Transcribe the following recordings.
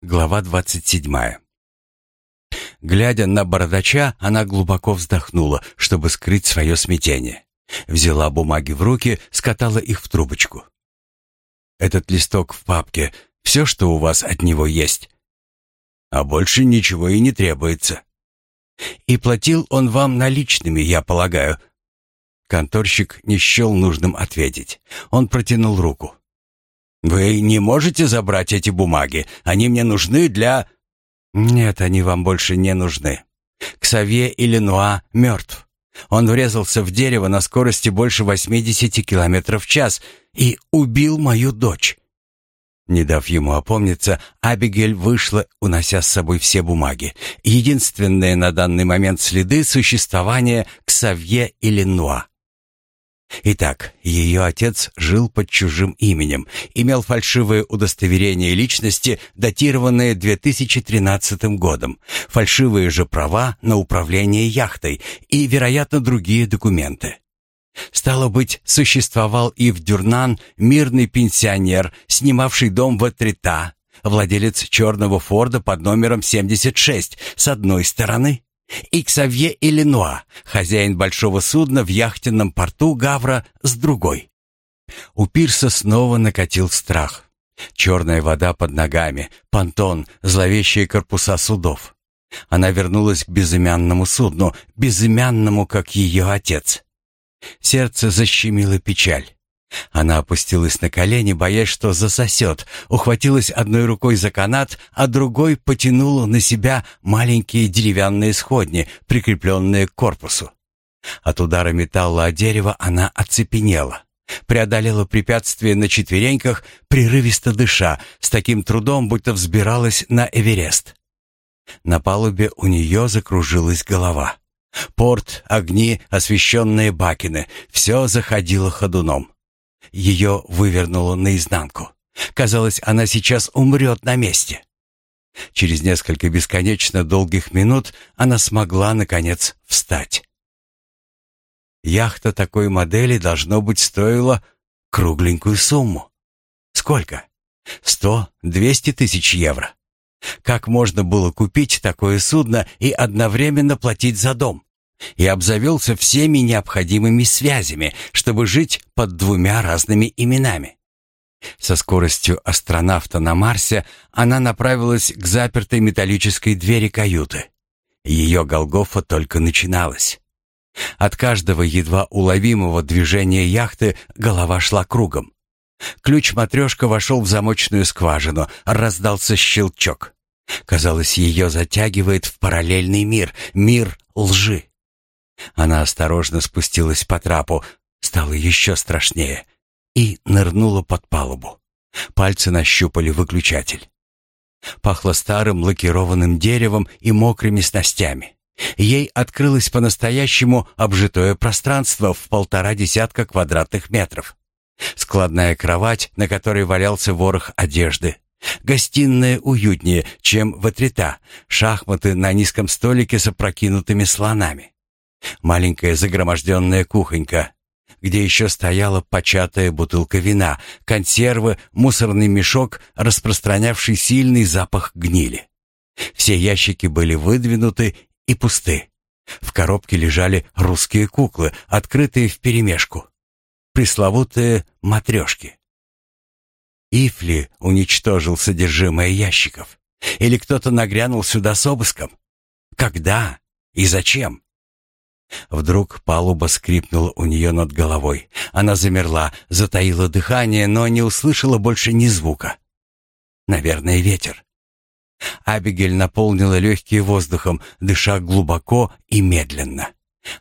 Глава двадцать седьмая. Глядя на бородача, она глубоко вздохнула, чтобы скрыть свое смятение. Взяла бумаги в руки, скатала их в трубочку. «Этот листок в папке — все, что у вас от него есть. А больше ничего и не требуется. И платил он вам наличными, я полагаю». Конторщик не счел нужным ответить. Он протянул руку. «Вы не можете забрать эти бумаги? Они мне нужны для...» «Нет, они вам больше не нужны. Ксавье Иллинуа мертв. Он врезался в дерево на скорости больше 80 километров в час и убил мою дочь». Не дав ему опомниться, Абигель вышла, унося с собой все бумаги. Единственные на данный момент следы существования Ксавье Иллинуа. Итак, ее отец жил под чужим именем, имел фальшивое удостоверение личности, датированное 2013 годом, фальшивые же права на управление яхтой и, вероятно, другие документы. Стало быть, существовал и в Дюрнан мирный пенсионер, снимавший дом в Атрита, владелец черного Форда под номером 76, с одной стороны, и Ксавье Иллинуа, хозяин большого судна в яхтенном порту Гавра с другой. У пирса снова накатил страх. Черная вода под ногами, понтон, зловещие корпуса судов. Она вернулась к безымянному судну, безымянному, как ее отец. Сердце защемило печаль. Она опустилась на колени, боясь, что засосет, ухватилась одной рукой за канат, а другой потянула на себя маленькие деревянные сходни, прикрепленные к корпусу. От удара металла о дерево она оцепенела. Преодолела препятствие на четвереньках, прерывисто дыша, с таким трудом, будто взбиралась на Эверест. На палубе у нее закружилась голова. Порт, огни, освещенные бакины — все заходило ходуном. Ее вывернуло наизнанку. Казалось, она сейчас умрет на месте. Через несколько бесконечно долгих минут она смогла, наконец, встать. Яхта такой модели, должно быть, стоила кругленькую сумму. Сколько? Сто, двести тысяч евро. Как можно было купить такое судно и одновременно платить за дом? И обзавелся всеми необходимыми связями, чтобы жить под двумя разными именами. Со скоростью астронавта на Марсе она направилась к запертой металлической двери каюты. Ее Голгофа только начиналась. От каждого едва уловимого движения яхты голова шла кругом. Ключ-матрешка вошел в замочную скважину, раздался щелчок. Казалось, ее затягивает в параллельный мир, мир лжи. Она осторожно спустилась по трапу, стало еще страшнее, и нырнула под палубу. Пальцы нащупали выключатель. Пахло старым лакированным деревом и мокрыми снастями. Ей открылось по-настоящему обжитое пространство в полтора десятка квадратных метров. Складная кровать, на которой валялся ворох одежды. Гостиная уютнее, чем в Атрита. Шахматы на низком столике с опрокинутыми слонами. Маленькая загроможденная кухонька, где еще стояла початая бутылка вина, консервы, мусорный мешок, распространявший сильный запах гнили. Все ящики были выдвинуты и пусты. В коробке лежали русские куклы, открытые вперемешку. Пресловутые матрешки. Ифли уничтожил содержимое ящиков. Или кто-то нагрянул сюда с обыском? Когда и зачем? Вдруг палуба скрипнула у нее над головой. Она замерла, затаила дыхание, но не услышала больше ни звука. Наверное, ветер. Абигель наполнила легкие воздухом, дыша глубоко и медленно.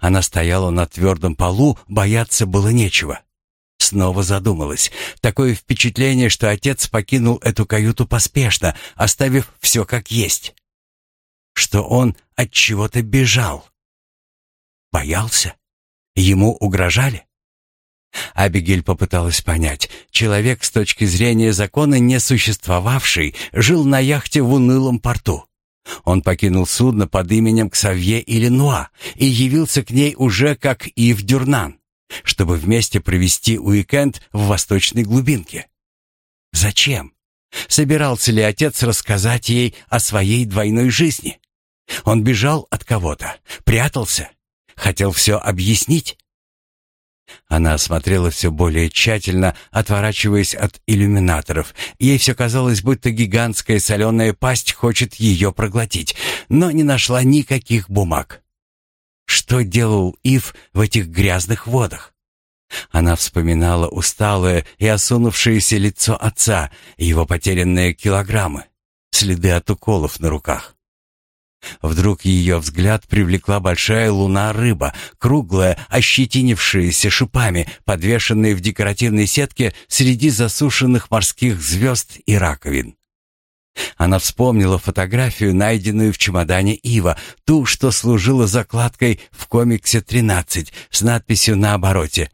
Она стояла на твердом полу, бояться было нечего. Снова задумалась. Такое впечатление, что отец покинул эту каюту поспешно, оставив все как есть. Что он от чего-то бежал. Боялся? Ему угрожали? Абигель попыталась понять. Человек с точки зрения закона не существовавший жил на яхте в унылом порту. Он покинул судно под именем Ксавье Иллинуа и явился к ней уже как Ив Дюрнан, чтобы вместе провести уикенд в восточной глубинке. Зачем? Собирался ли отец рассказать ей о своей двойной жизни? Он бежал от кого-то, прятался, хотел все объяснить. Она осмотрела все более тщательно, отворачиваясь от иллюминаторов. Ей все казалось, будто гигантская соленая пасть хочет ее проглотить, но не нашла никаких бумаг. Что делал Ив в этих грязных водах? Она вспоминала усталое и осунувшееся лицо отца, его потерянные килограммы, следы от уколов на руках. Вдруг ее взгляд привлекла большая луна-рыба, круглая, ощетинившаяся шипами, подвешенная в декоративной сетке среди засушенных морских звезд и раковин. Она вспомнила фотографию, найденную в чемодане Ива, ту, что служила закладкой в комиксе «13» с надписью на обороте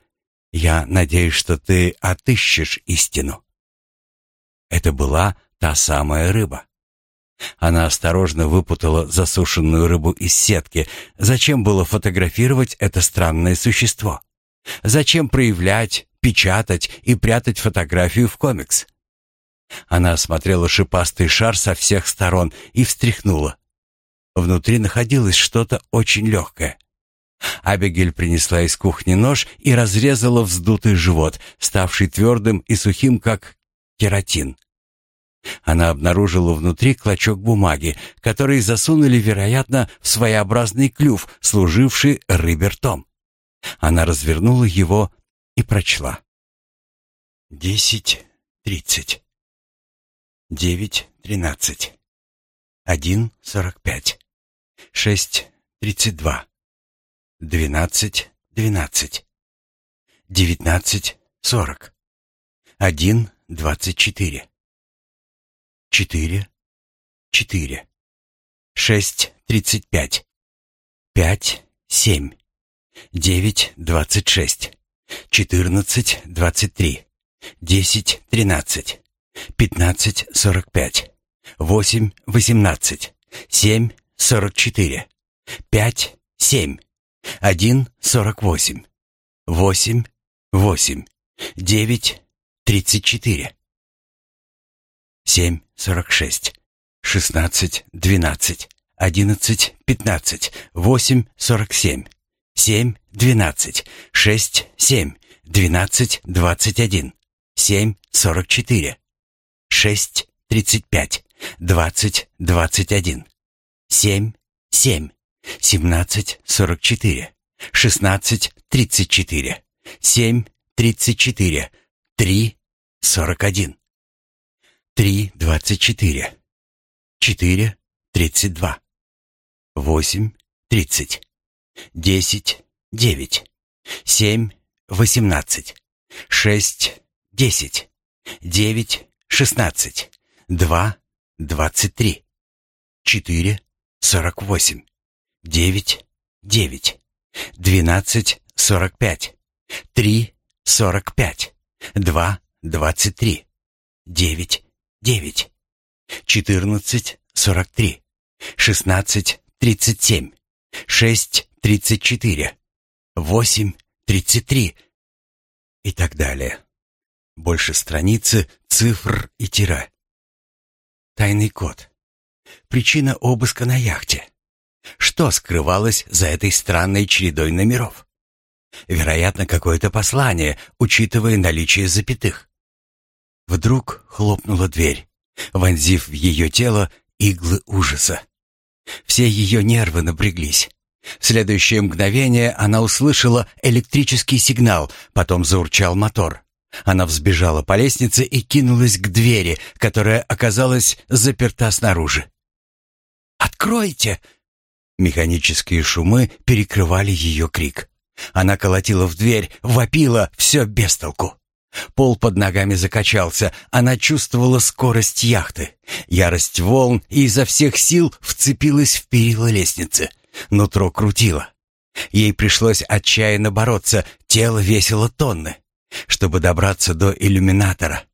«Я надеюсь, что ты отыщешь истину». Это была та самая рыба. Она осторожно выпутала засушенную рыбу из сетки. Зачем было фотографировать это странное существо? Зачем проявлять, печатать и прятать фотографию в комикс? Она осмотрела шипастый шар со всех сторон и встряхнула. Внутри находилось что-то очень легкое. Абигель принесла из кухни нож и разрезала вздутый живот, ставший твердым и сухим, как кератин. Она обнаружила внутри клочок бумаги, который засунули, вероятно, в своеобразный клюв, служивший рыбертом. Она развернула его и прочла. «Десять тридцать. Девять тринадцать. Один сорок пять. Шесть тридцать два. Двенадцать двенадцать. Девятнадцать сорок. Один двадцать четыре четыре, четыре, шесть тридцать пять, пять семь, девять двадцать шесть, четырнадцать двадцать три, десять тринадцать, пятнадцать сорок пять, восемь восемнадцать, семь сорок четыре, пять семь, один сорок восемь, восемь восемь, девять тридцать четыре семь сорок шесть, шестнадцать двенадцать, одиннадцать пятнадцать, восемь сорок семь, семь двенадцать, шесть семь, двенадцать двадцать один, семь сорок четыре, шесть тридцать пять, двадцать двадцать один, семь семь, семнадцать сорок три двадцать четыре. Четыре тридцать два. Восемь тридцать. Десять девять. Семь восемнадцать. Шесть десять. Девять шестнадцать. Два двадцать три. Четыре сорок восемь. Девять девять. Двенадцать сорок пять. Три сорок пять. Два двадцать три. Девять девять четырнадцать сорок три, шестнадцать тридцать семь, шесть тридцать четыре, восемь тридцать три и так далее. Больше страницы, цифр и тире. Тайный код. Причина обыска на яхте. Что скрывалось за этой странной чередой номеров? Вероятно, какое-то послание, учитывая наличие запятых. Вдруг хлопнула дверь, вонзив в ее тело иглы ужаса. Все ее нервы напряглись. В следующее мгновение она услышала электрический сигнал, потом заурчал мотор. Она взбежала по лестнице и кинулась к двери, которая оказалась заперта снаружи. «Откройте!» Механические шумы перекрывали ее крик. Она колотила в дверь, вопила, все без толку. Пол под ногами закачался, она чувствовала скорость яхты. Ярость волн и изо всех сил вцепилась в перила лестницы. Нутро крутило. Ей пришлось отчаянно бороться, тело весило тонны, чтобы добраться до иллюминатора.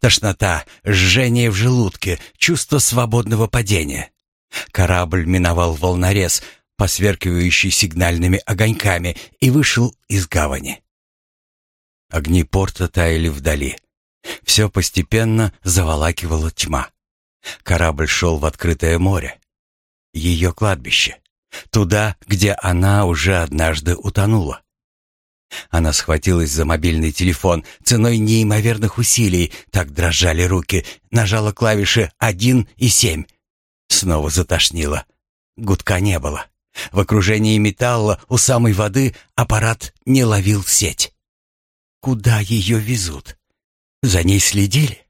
Тошнота, жжение в желудке, чувство свободного падения. Корабль миновал волнорез, посверкивающий сигнальными огоньками, и вышел из гавани. Огни порта таяли вдали. Все постепенно заволакивала тьма. Корабль шел в открытое море. Ее кладбище. Туда, где она уже однажды утонула. Она схватилась за мобильный телефон. Ценой неимоверных усилий, так дрожали руки, нажала клавиши один и семь. Снова затошнило. Гудка не было. В окружении металла у самой воды аппарат не ловил сеть. Куда ее везут? За ней следили?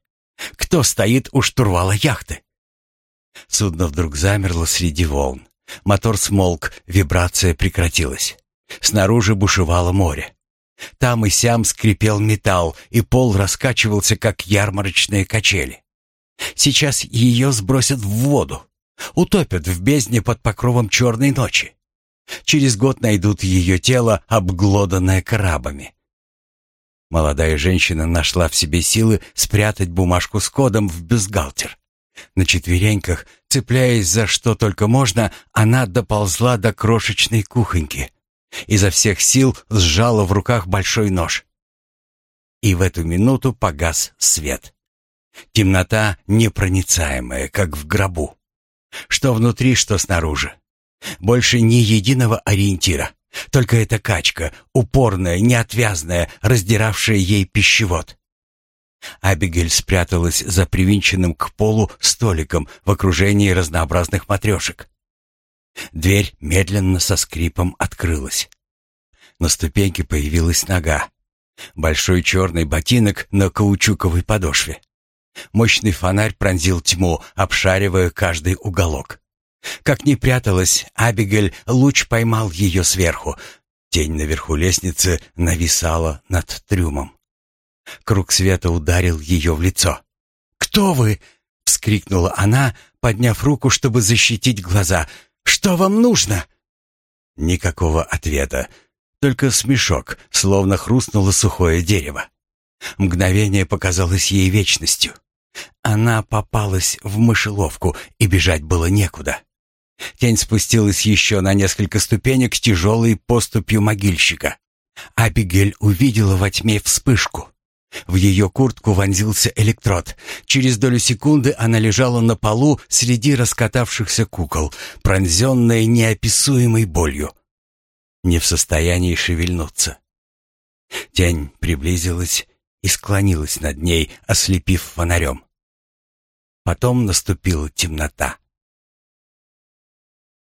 Кто стоит у штурвала яхты? Судно вдруг замерло среди волн. Мотор смолк, вибрация прекратилась. Снаружи бушевало море. Там и сям скрипел металл, и пол раскачивался, как ярмарочные качели. Сейчас ее сбросят в воду, утопят в бездне под покровом черной ночи. Через год найдут ее тело, обглоданное крабами. Молодая женщина нашла в себе силы спрятать бумажку с кодом в бюстгальтер. На четвереньках, цепляясь за что только можно, она доползла до крошечной кухоньки. Изо всех сил сжала в руках большой нож. И в эту минуту погас свет. Темнота непроницаемая, как в гробу. Что внутри, что снаружи. Больше ни единого ориентира. Только эта качка, упорная, неотвязная, раздиравшая ей пищевод. Абигель спряталась за привинченным к полу столиком в окружении разнообразных матрешек. Дверь медленно со скрипом открылась. На ступеньке появилась нога. Большой черный ботинок на каучуковой подошве. Мощный фонарь пронзил тьму, обшаривая каждый уголок. Как ни пряталась, Абигель луч поймал ее сверху. Тень наверху лестницы нависала над трюмом. Круг света ударил ее в лицо. «Кто вы?» — вскрикнула она, подняв руку, чтобы защитить глаза. «Что вам нужно?» Никакого ответа, только смешок, словно хрустнуло сухое дерево. Мгновение показалось ей вечностью. Она попалась в мышеловку, и бежать было некуда. Тень спустилась еще на несколько ступенек с тяжелой поступью могильщика. Абигель увидела во тьме вспышку. В ее куртку вонзился электрод. Через долю секунды она лежала на полу среди раскатавшихся кукол, пронзенная неописуемой болью. Не в состоянии шевельнуться. Тень приблизилась и склонилась над ней, ослепив фонарем. Потом наступила темнота.